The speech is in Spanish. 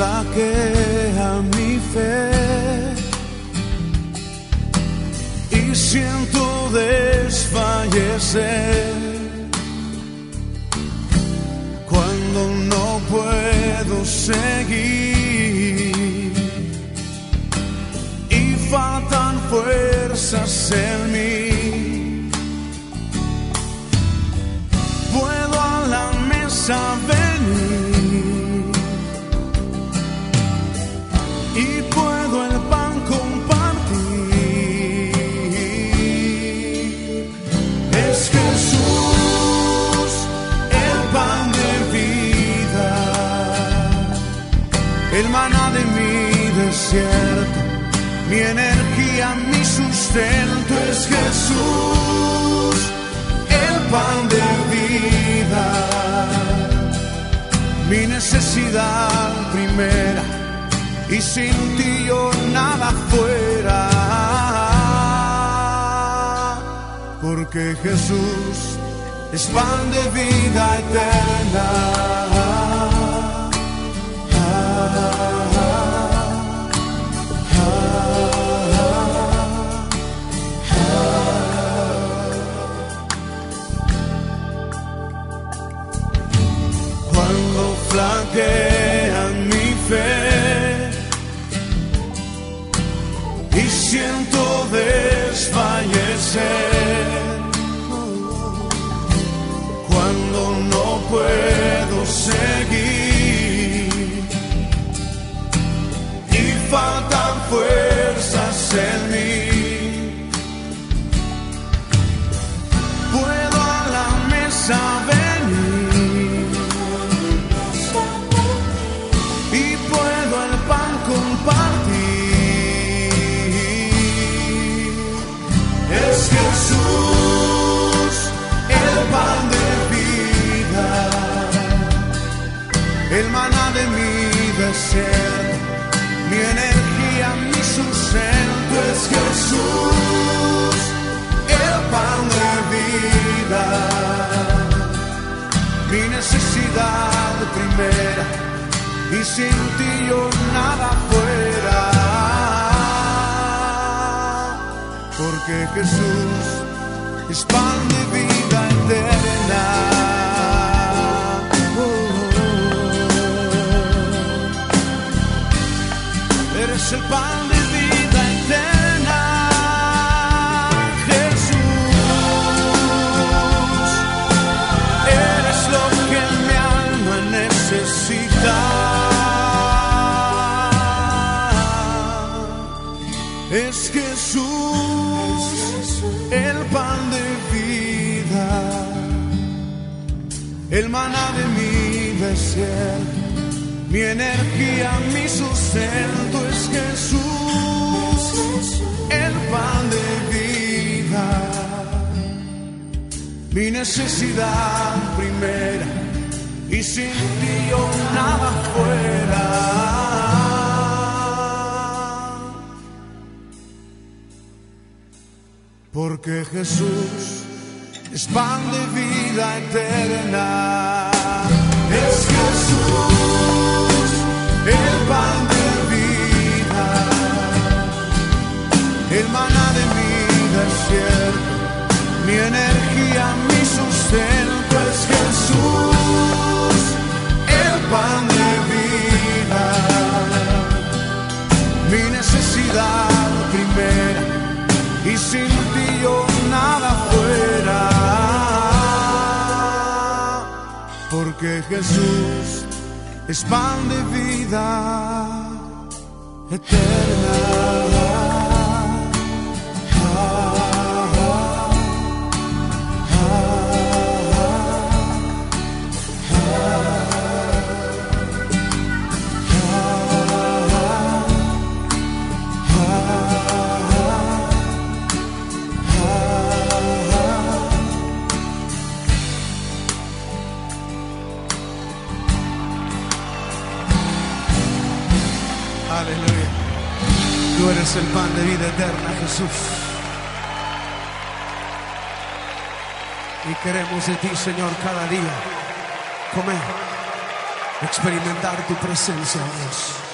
Flaquea mi fe y siento desfallecer. Cuando no puedo seguir y faltan fuerzas en mí. Y puedo el pan compartir. Es Jesús el pan de vida, el maná de mi desierto, mi energía, mi sustento es Jesús el pan de vida, mi necesidad sin ti yo nada fuera, porque Jesús es pan de vida eterna. Cuando flaquea siento desfallecer, Jesús el pan de vida, el maná de mi desierto, mi energía, mi sustento es Jesús el pan de vida, mi necesidad primera y sin ti yo nada Porque Jesús es pan de vida eterna. Oh, Eres el pan de vida eterna. Jesús, eres lo que mi alma necesita. Es Jesús, el maná de mi desierto, mi energía, mi sustento es Jesús, el pan de vida, mi necesidad primera, y sin ti yo nada fuera. Porque Jesús es pan de vida eterna. Es Jesús el pan de vida, el maná de mi desierto, mi energía, mi sustento es Jesús, el pan de vida, mi necesidad primera y sin ti Porque Jesús es pan de vida eterna. Aleluya. Tú eres el pan de vida eterna, Jesús. Y queremos de ti, Señor, cada día comer experimentar tu presencia, Dios.